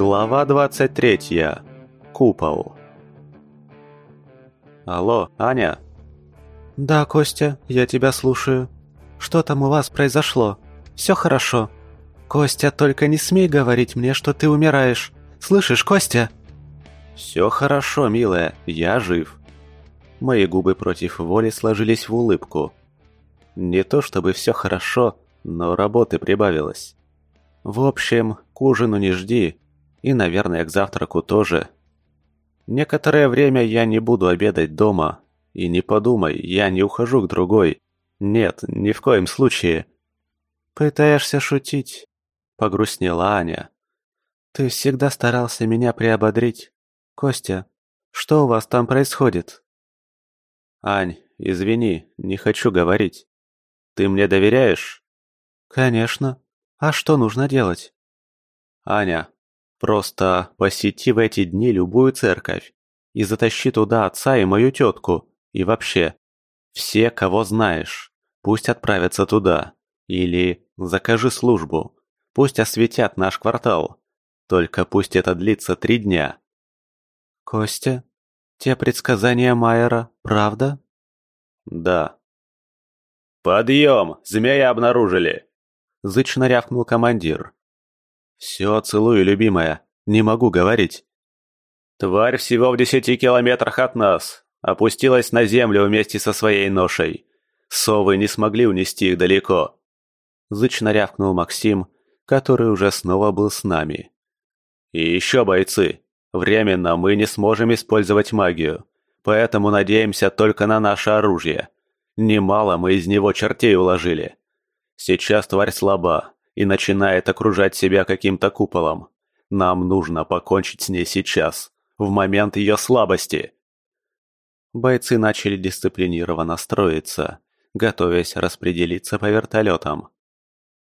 Глава 23. Купол. Алло, Аня? Да, Костя, я тебя слушаю. Что там у вас произошло? Все хорошо? Костя, только не смей говорить мне, что ты умираешь. Слышишь, Костя? Все хорошо, милая, я жив. Мои губы против воли сложились в улыбку. Не то чтобы все хорошо, но работы прибавилось. В общем, к ужину не жди, и, наверное, к завтраку тоже. Некоторое время я не буду обедать дома. И не подумай, я не ухожу к другой. Нет, ни в коем случае. Пытаешься шутить? Погрустнела Аня. Ты всегда старался меня приободрить. Костя, что у вас там происходит? Ань, извини, не хочу говорить. Ты мне доверяешь? Конечно. А что нужно делать? Аня, Просто посети в эти дни любую церковь и затащи туда отца и мою тетку, и вообще, все, кого знаешь, пусть отправятся туда. Или закажи службу, пусть осветят наш квартал. Только пусть это длится три дня. Костя, те предсказания Майера, правда? Да. «Подъем! Змея обнаружили!» Зычно рявкнул командир. «Все, целую, любимая. Не могу говорить». Тварь всего в десяти километрах от нас. Опустилась на землю вместе со своей ношей. Совы не смогли унести их далеко. Зычно рявкнул Максим, который уже снова был с нами. И еще бойцы. Временно мы не сможем использовать магию, поэтому надеемся только на наше оружие. Немало мы из него чертей уложили. Сейчас тварь слаба, и начинает окружать себя каким-то куполом. Нам нужно покончить с ней сейчас, в момент ее слабости. Бойцы начали дисциплинированно строиться, готовясь распределиться по вертолетам.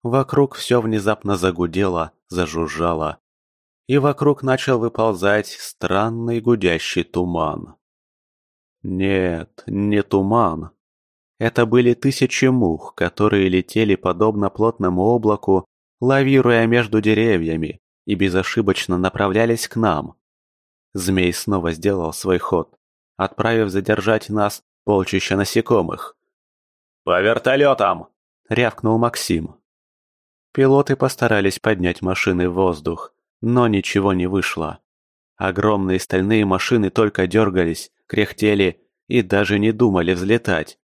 Вокруг все внезапно загудело, зажужжало. И вокруг начал выползать странный гудящий туман. Нет, не туман, это были тысячи мух, которые летели подобно плотному облаку, лавируя между деревьями, и безошибочно направлялись к нам. Змей снова сделал свой ход, отправив задержать нас полчища насекомых. «По вертолетам!» — рявкнул Максим. Пилоты постарались поднять машины в воздух, но ничего не вышло. Огромные стальные машины только дергались, кряхтели и даже не думали взлетать.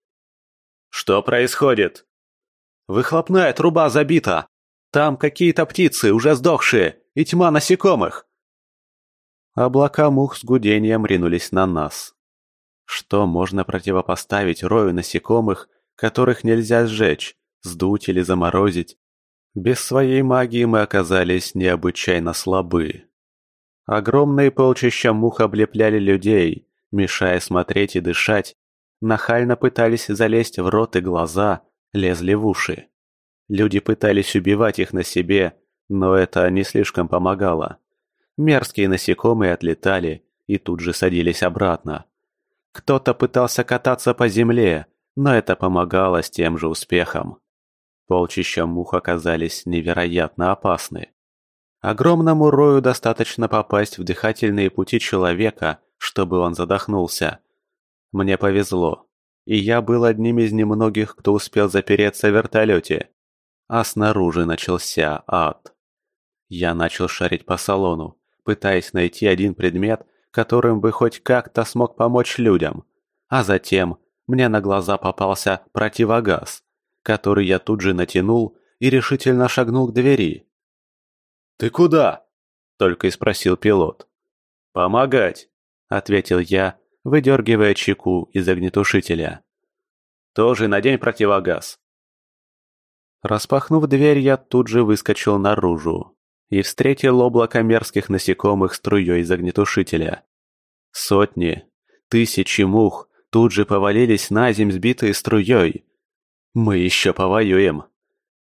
«Что происходит?» «Выхлопная труба забита! Там какие-то птицы, уже сдохшие, и тьма насекомых!» Облака мух с гудением ринулись на нас. Что можно противопоставить рою насекомых, которых нельзя сжечь, сдуть или заморозить? Без своей магии мы оказались необычайно слабы. Огромные полчища мух облепляли людей, мешая смотреть и дышать, нахально пытались залезть в рот и глаза, лезли в уши. Люди пытались убивать их на себе, но это не слишком помогало. Мерзкие насекомые отлетали и тут же садились обратно. Кто-то пытался кататься по земле, но это помогало с тем же успехом. Полчища мух оказались невероятно опасны. Огромному рою достаточно попасть в дыхательные пути человека, чтобы он задохнулся – мне повезло, и я был одним из немногих, кто успел запереться в вертолете. А снаружи начался ад. Я начал шарить по салону, пытаясь найти один предмет, которым бы хоть как-то смог помочь людям. А затем мне на глаза попался противогаз, который я тут же натянул и решительно шагнул к двери. «Ты куда?» – только и спросил пилот. «Помогать», – ответил я выдергивая чеку из огнетушителя. «Тоже надень противогаз». Распахнув дверь, я тут же выскочил наружу и встретил облако мерзких насекомых струей из огнетушителя. Сотни, тысячи мух тут же повалились на земь, сбитые струей. Мы еще повоюем.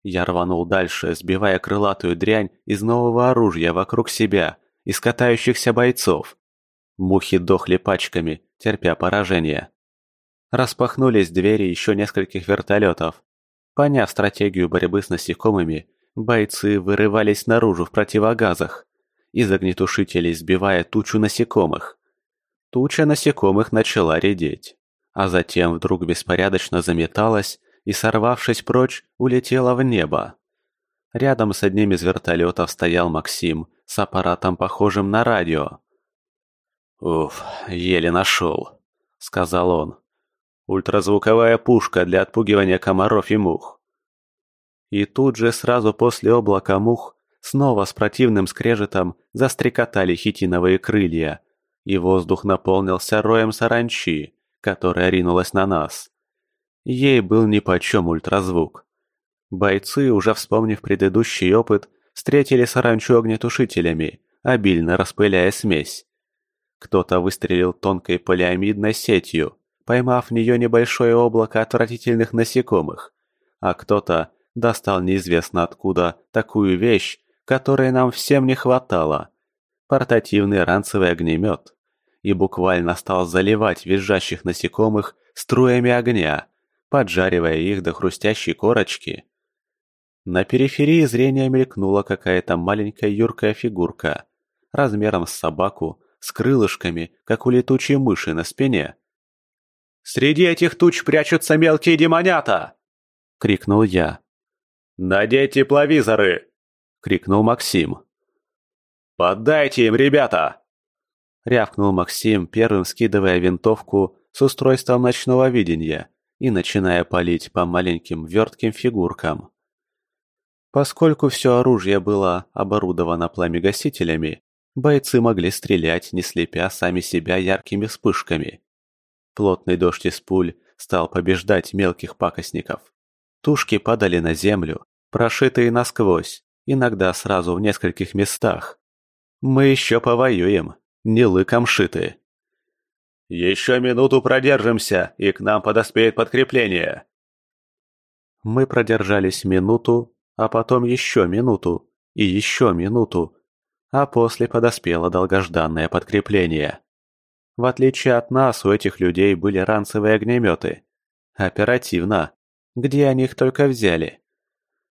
Я рванул дальше, сбивая крылатую дрянь из нового оружия вокруг себя, из катающихся бойцов. Мухи дохли пачками, терпя поражение. Распахнулись двери еще нескольких вертолетов. Поняв стратегию борьбы с насекомыми, бойцы вырывались наружу в противогазах. из огнетушителей сбивая тучу насекомых. Туча насекомых начала редеть, а затем вдруг беспорядочно заметалась и, сорвавшись прочь, улетела в небо. Рядом с одним из вертолетов стоял Максим с аппаратом, похожим на радио. «Уф, еле нашел», — сказал он. «Ультразвуковая пушка для отпугивания комаров и мух». И тут же сразу после облака мух снова с противным скрежетом застрекотали хитиновые крылья, и воздух наполнился роем саранчи, которая ринулась на нас. Ей был нипочем ультразвук. Бойцы, уже вспомнив предыдущий опыт, встретили саранчу огнетушителями, обильно распыляя смесь. Кто-то выстрелил тонкой полиамидной сетью, поймав в нее небольшое облако отвратительных насекомых, а кто-то достал неизвестно откуда такую вещь, которой нам всем не хватало – портативный ранцевый огнемет, и буквально стал заливать визжащих насекомых струями огня, поджаривая их до хрустящей корочки. На периферии зрения мелькнула какая-то маленькая юркая фигурка, размером с собаку, с крылышками, как у летучей мыши на спине. «Среди этих туч прячутся мелкие демонята!» — крикнул я. «Надеть тепловизоры!» — крикнул Максим. «Поддайте им, ребята!» Рявкнул Максим, первым скидывая винтовку с устройством ночного видения и начиная палить по маленьким вертким фигуркам. Поскольку все оружие было оборудовано пламегасителями, бойцы могли стрелять, не слепя сами себя яркими вспышками. Плотный дождь из пуль стал побеждать мелких пакостников. Тушки падали на землю, прошитые насквозь, иногда сразу в нескольких местах. Мы еще повоюем, не лыком шиты. «Еще минуту продержимся, и к нам подоспеет подкрепление!» Мы продержались минуту, а потом еще минуту и еще минуту, а после подоспело долгожданное подкрепление. В отличие от нас, у этих людей были ранцевые огнеметы. Оперативно. Где они их только взяли?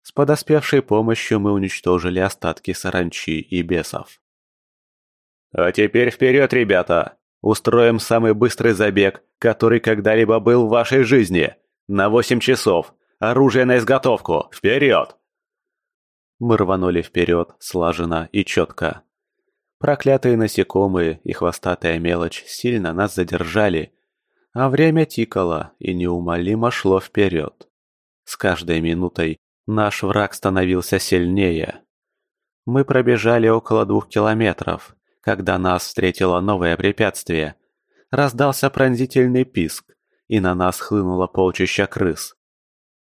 С подоспевшей помощью мы уничтожили остатки саранчи и бесов. «А теперь вперед, ребята! Устроим самый быстрый забег, который когда-либо был в вашей жизни! На восемь часов! Оружие на изготовку! Вперед!» Мы рванули вперед, слаженно и четко. Проклятые насекомые и хвостатая мелочь сильно нас задержали, а время тикало и неумолимо шло вперед. С каждой минутой наш враг становился сильнее. Мы пробежали около двух километров, когда нас встретило новое препятствие. Раздался пронзительный писк, и на нас хлынуло полчища крыс.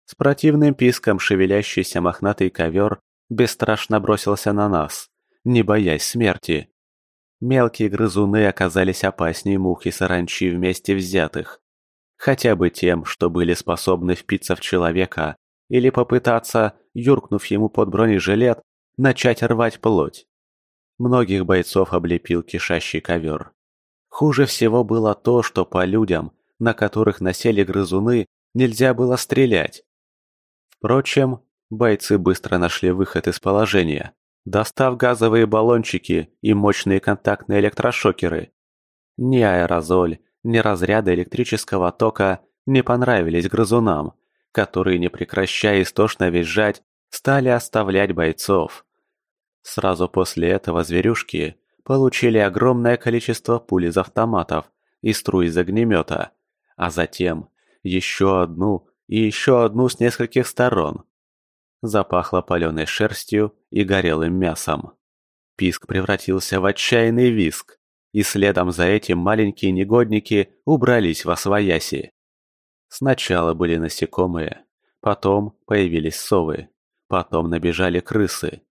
С противным писком шевелящийся мохнатый ковер бесстрашно бросился на нас, не боясь смерти. Мелкие грызуны оказались опаснее мух и саранчи вместе взятых. Хотя бы тем, что были способны впиться в человека или попытаться, юркнув ему под бронежилет, начать рвать плоть. Многих бойцов облепил кишащий ковер. Хуже всего было то, что по людям, на которых насели грызуны, нельзя было стрелять. Впрочем, Бойцы быстро нашли выход из положения, достав газовые баллончики и мощные контактные электрошокеры. Ни аэрозоль, ни разряды электрического тока не понравились грызунам, которые, не прекращая истошно визжать, стали оставлять бойцов. Сразу после этого зверюшки получили огромное количество пуль из автоматов и струй из огнемета, а затем еще одну и еще одну с нескольких сторон. Запахло паленой шерстью и горелым мясом. Писк превратился в отчаянный виск, и следом за этим маленькие негодники убрались во свояси. Сначала были насекомые, потом появились совы, потом набежали крысы.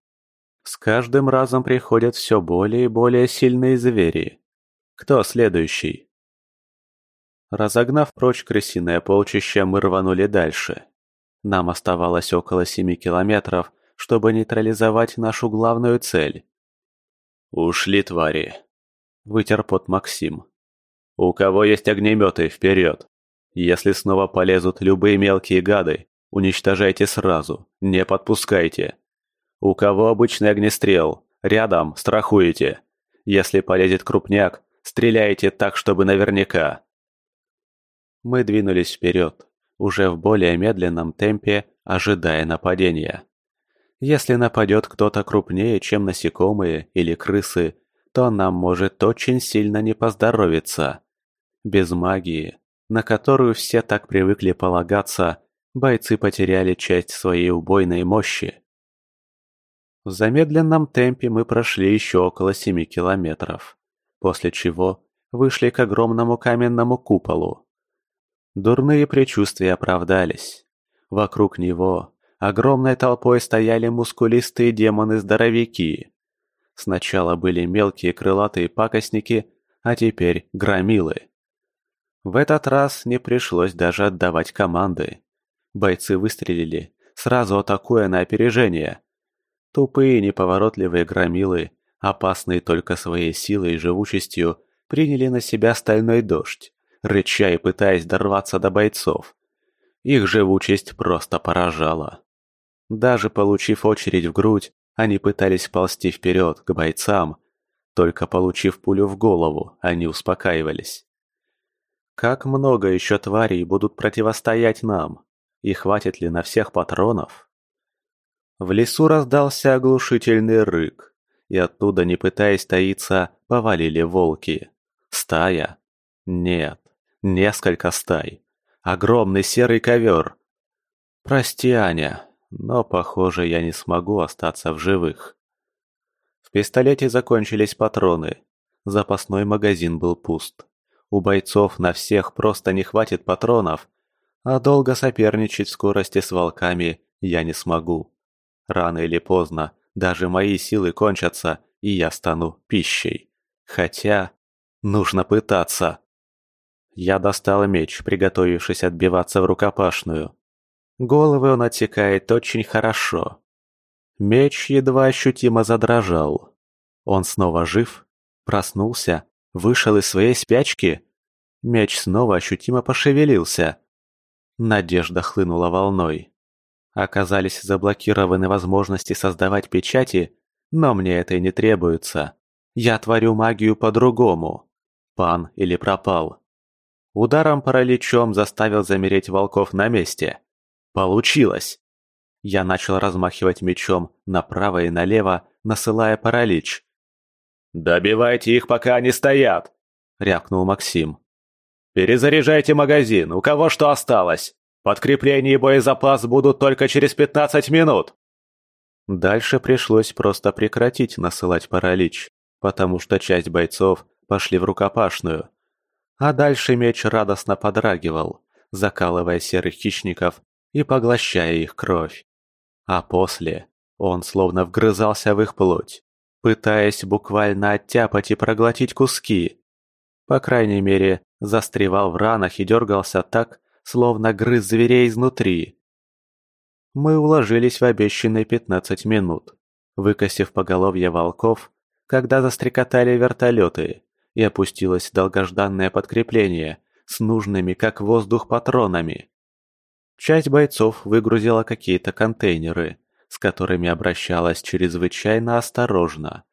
С каждым разом приходят все более и более сильные звери. Кто следующий? Разогнав прочь крысиное полчище, мы рванули дальше. Нам оставалось около семи километров, чтобы нейтрализовать нашу главную цель. «Ушли, твари!» – вытер пот Максим. «У кого есть огнеметы, вперед! Если снова полезут любые мелкие гады, уничтожайте сразу, не подпускайте. У кого обычный огнестрел, рядом страхуете. Если полезет крупняк, стреляйте так, чтобы наверняка. Мы двинулись вперед, уже в более медленном темпе, ожидая нападения. Если нападет кто-то крупнее, чем насекомые или крысы, то нам может очень сильно не поздоровиться. Без магии, на которую все так привыкли полагаться, бойцы потеряли часть своей убойной мощи. В замедленном темпе мы прошли еще около семи километров, после чего вышли к огромному каменному куполу. Дурные предчувствия оправдались. Вокруг него огромной толпой стояли мускулистые демоны-здоровяки. Сначала были мелкие крылатые пакостники, а теперь громилы. В этот раз не пришлось даже отдавать команды. Бойцы выстрелили, сразу атакуя на опережение. Тупые неповоротливые громилы, опасные только своей силой и живучестью, приняли на себя стальной дождь рыча и пытаясь дорваться до бойцов. Их живучесть просто поражала. Даже получив очередь в грудь, они пытались ползти вперед, к бойцам. Только получив пулю в голову, они успокаивались. Как много еще тварей будут противостоять нам? И хватит ли на всех патронов? В лесу раздался оглушительный рык, и оттуда, не пытаясь таиться, повалили волки. Стая? Нет. Несколько стай. Огромный серый ковер. Прости, Аня, но, похоже, я не смогу остаться в живых. В пистолете закончились патроны. Запасной магазин был пуст. У бойцов на всех просто не хватит патронов, а долго соперничать в скорости с волками я не смогу. Рано или поздно даже мои силы кончатся, и я стану пищей. Хотя нужно пытаться. Я достал меч, приготовившись отбиваться в рукопашную. Головы он отсекает очень хорошо. Меч едва ощутимо задрожал. Он снова жив? Проснулся? Вышел из своей спячки? Меч снова ощутимо пошевелился. Надежда хлынула волной. Оказались заблокированы возможности создавать печати, но мне это и не требуется. Я творю магию по-другому. Пан или пропал. Ударом параличом заставил замереть волков на месте. Получилось! Я начал размахивать мечом направо и налево, насылая паралич. «Добивайте их, пока они стоят!» — рявкнул Максим. «Перезаряжайте магазин, у кого что осталось! Подкрепление и боезапас будут только через 15 минут!» Дальше пришлось просто прекратить насылать паралич, потому что часть бойцов пошли в рукопашную. А дальше меч радостно подрагивал, закалывая серых хищников и поглощая их кровь. А после он словно вгрызался в их плоть, пытаясь буквально оттяпать и проглотить куски. По крайней мере, застревал в ранах и дергался так, словно грыз зверей изнутри. Мы уложились в обещанные 15 минут, выкосив поголовье волков, когда застрекотали вертолеты и опустилось долгожданное подкрепление с нужными как воздух патронами. Часть бойцов выгрузила какие-то контейнеры, с которыми обращалась чрезвычайно осторожно,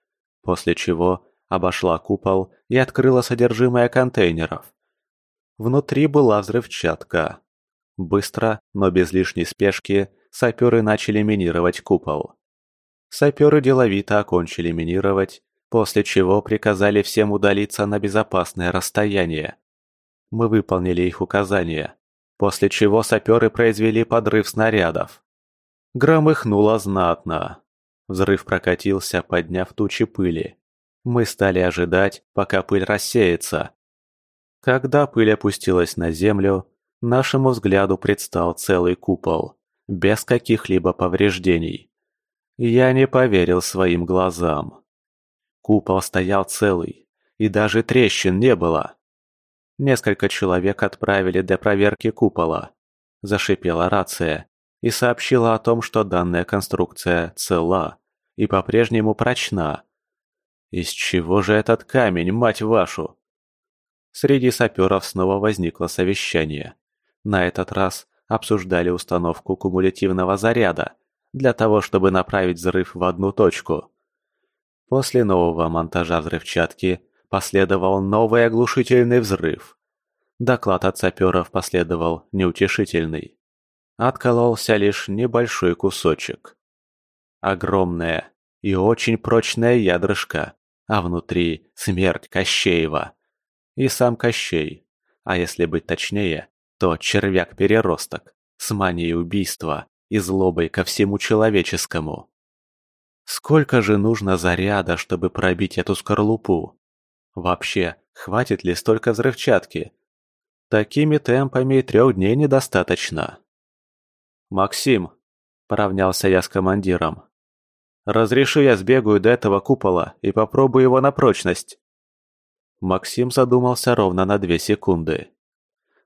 после чего обошла купол и открыла содержимое контейнеров. Внутри была взрывчатка. Быстро, но без лишней спешки, саперы начали минировать купол. Саперы деловито окончили минировать после чего приказали всем удалиться на безопасное расстояние. Мы выполнили их указания, после чего саперы произвели подрыв снарядов. Громыхнуло знатно. Взрыв прокатился, подняв тучи пыли. Мы стали ожидать, пока пыль рассеется. Когда пыль опустилась на землю, нашему взгляду предстал целый купол, без каких-либо повреждений. Я не поверил своим глазам. Купол стоял целый, и даже трещин не было. Несколько человек отправили для проверки купола. Зашипела рация и сообщила о том, что данная конструкция цела и по-прежнему прочна. Из чего же этот камень, мать вашу? Среди саперов снова возникло совещание. На этот раз обсуждали установку кумулятивного заряда для того, чтобы направить взрыв в одну точку. После нового монтажа взрывчатки последовал новый оглушительный взрыв. Доклад от саперов последовал неутешительный. Откололся лишь небольшой кусочек. Огромная и очень прочная ядрышко, а внутри смерть Кощеева. И сам Кощей, а если быть точнее, то червяк-переросток с манией убийства и злобой ко всему человеческому. Сколько же нужно заряда, чтобы пробить эту скорлупу? Вообще, хватит ли столько взрывчатки? Такими темпами трех дней недостаточно. «Максим», – поравнялся я с командиром, – «разреши я сбегаю до этого купола и попробую его на прочность». Максим задумался ровно на две секунды.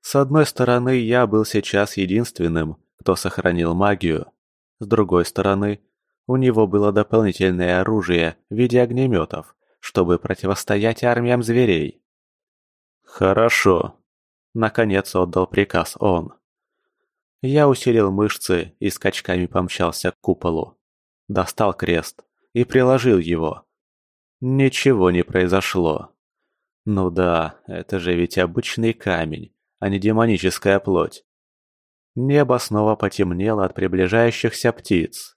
С одной стороны, я был сейчас единственным, кто сохранил магию. С другой стороны, у него было дополнительное оружие в виде огнеметов, чтобы противостоять армиям зверей. «Хорошо», — наконец отдал приказ он. Я усилил мышцы и скачками помчался к куполу. Достал крест и приложил его. Ничего не произошло. Ну да, это же ведь обычный камень, а не демоническая плоть. Небо снова потемнело от приближающихся птиц.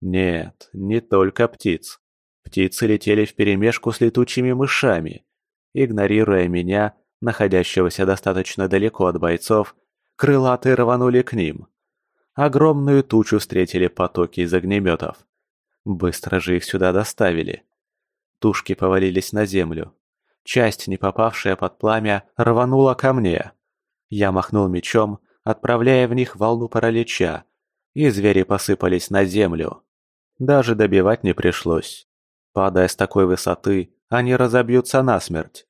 Нет, не только птиц. Птицы летели вперемешку с летучими мышами. Игнорируя меня, находящегося достаточно далеко от бойцов, крылатые рванули к ним. Огромную тучу встретили потоки из огнеметов. Быстро же их сюда доставили. Тушки повалились на землю. Часть, не попавшая под пламя, рванула ко мне. Я махнул мечом, отправляя в них волну паралича, и звери посыпались на землю. Даже добивать не пришлось. Падая с такой высоты, они разобьются насмерть.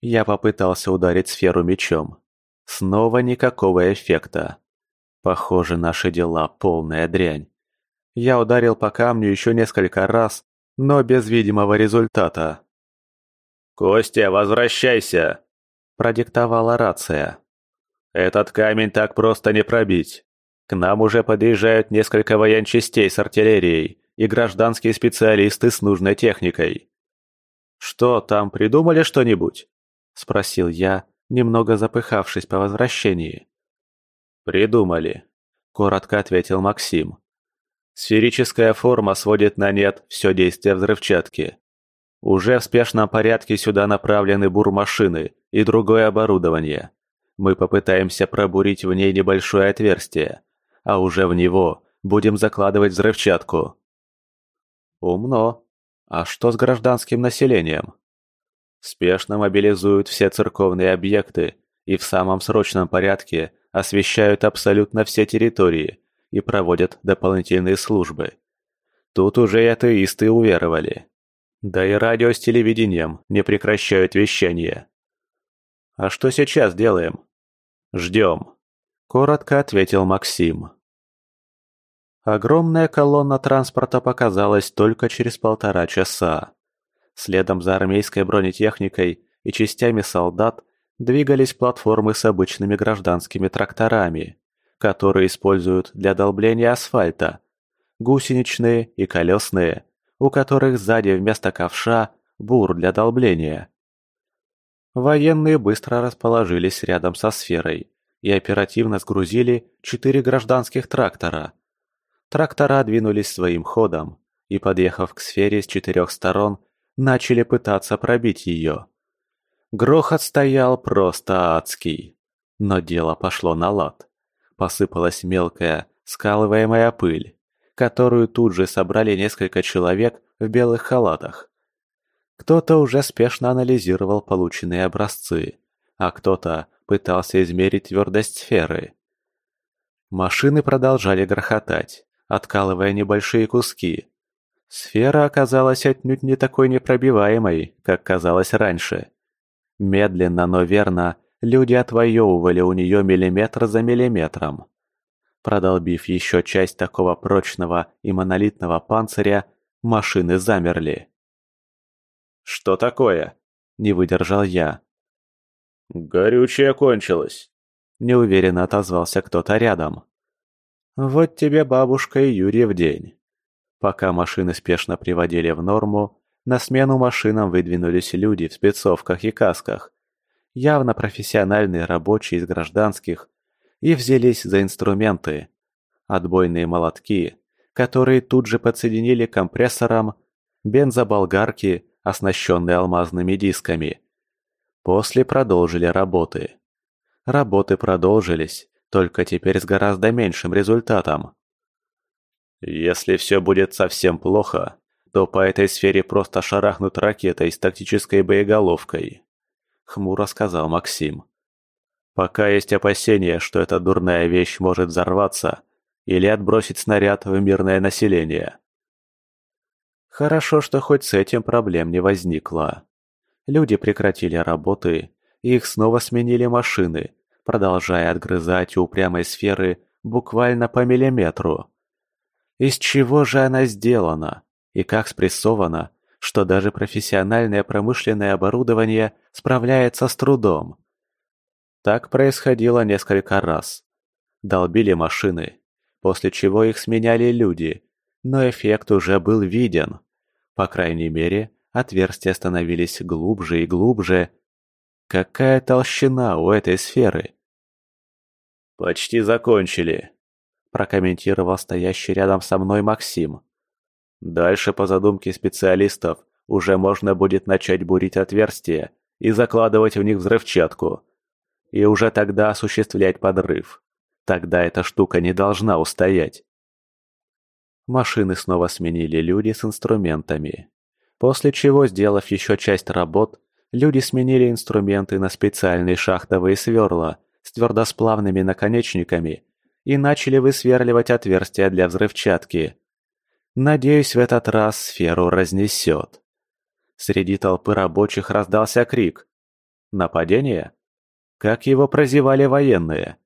Я попытался ударить сферу мечом. Снова никакого эффекта. Похоже, наши дела полная дрянь. Я ударил по камню еще несколько раз, но без видимого результата. «Костя, возвращайся!» – продиктовала рация. «Этот камень так просто не пробить. К нам уже подъезжают несколько военчастей с артиллерией и гражданские специалисты с нужной техникой. «Что, там придумали что-нибудь?» – спросил я, немного запыхавшись по возвращении. «Придумали», – коротко ответил Максим. «Сферическая форма сводит на нет все действие взрывчатки. Уже в спешном порядке сюда направлены бурмашины и другое оборудование. Мы попытаемся пробурить в ней небольшое отверстие, а уже в него будем закладывать взрывчатку. Умно. А что с гражданским населением? Спешно мобилизуют все церковные объекты и в самом срочном порядке освещают абсолютно все территории и проводят дополнительные службы. Тут уже и атеисты уверовали. Да и радио с телевидением не прекращают вещание. А что сейчас делаем? Ждем. Коротко ответил Максим. Огромная колонна транспорта показалась только через полтора часа. Следом за армейской бронетехникой и частями солдат двигались платформы с обычными гражданскими тракторами, которые используют для долбления асфальта, гусеничные и колесные, у которых сзади вместо ковша бур для долбления. Военные быстро расположились рядом со сферой, и оперативно сгрузили четыре гражданских трактора. Трактора двинулись своим ходом и, подъехав к сфере с четырех сторон, начали пытаться пробить ее. Грохот стоял просто адский. Но дело пошло на лад. Посыпалась мелкая, скалываемая пыль, которую тут же собрали несколько человек в белых халатах. Кто-то уже спешно анализировал полученные образцы, а кто-то пытался измерить твердость сферы. Машины продолжали грохотать, откалывая небольшие куски. Сфера оказалась отнюдь не такой непробиваемой, как казалось раньше. Медленно, но верно, люди отвоевывали у нее миллиметр за миллиметром. Продолбив еще часть такого прочного и монолитного панциря, машины замерли. «Что такое?» – не выдержал я. «Горючее кончилось», – неуверенно отозвался кто-то рядом. «Вот тебе бабушка и Юрий в день». Пока машины спешно приводили в норму, на смену машинам выдвинулись люди в спецовках и касках, явно профессиональные рабочие из гражданских, и взялись за инструменты. Отбойные молотки, которые тут же подсоединили к компрессорам, бензоболгарки, оснащенные алмазными дисками. После продолжили работы. Работы продолжились, только теперь с гораздо меньшим результатом. Если все будет совсем плохо, то по этой сфере просто шарахнут ракетой с тактической боеголовкой», — хмуро сказал Максим. «Пока есть опасения, что эта дурная вещь может взорваться или отбросить снаряд в мирное население». Хорошо, что хоть с этим проблем не возникло. Люди прекратили работы, их снова сменили машины, продолжая отгрызать упрямой сферы буквально по миллиметру. Из чего же она сделана? И как спрессована, что даже профессиональное промышленное оборудование справляется с трудом? Так происходило несколько раз. Долбили машины, после чего их сменяли люди, но эффект уже был виден. По крайней мере, отверстия становились глубже и глубже. Какая толщина у этой сферы? «Почти закончили», – прокомментировал стоящий рядом со мной Максим. «Дальше, по задумке специалистов, уже можно будет начать бурить отверстия и закладывать в них взрывчатку. И уже тогда осуществлять подрыв. Тогда эта штука не должна устоять. Машины снова сменили люди с инструментами. После чего, сделав еще часть работ, люди сменили инструменты на специальные шахтовые сверла с твердосплавными наконечниками и начали высверливать отверстия для взрывчатки. Надеюсь, в этот раз сферу разнесет. Среди толпы рабочих раздался крик. Нападение? Как его прозевали военные?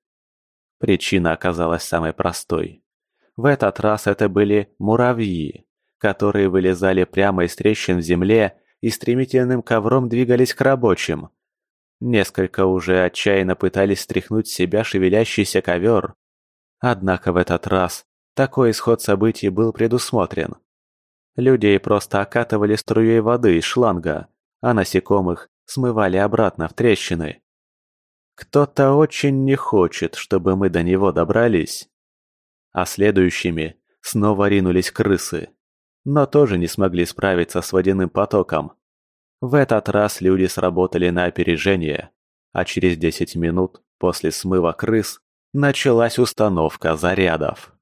Причина оказалась самой простой. В этот раз это были муравьи, которые вылезали прямо из трещин в земле и стремительным ковром двигались к рабочим. Несколько уже отчаянно пытались стряхнуть с себя шевелящийся ковер. Однако в этот раз такой исход событий был предусмотрен. Людей просто окатывали струей воды из шланга, а насекомых смывали обратно в трещины. Кто-то очень не хочет, чтобы мы до него добрались а следующими снова ринулись крысы, но тоже не смогли справиться с водяным потоком. В этот раз люди сработали на опережение, а через 10 минут после смыва крыс началась установка зарядов.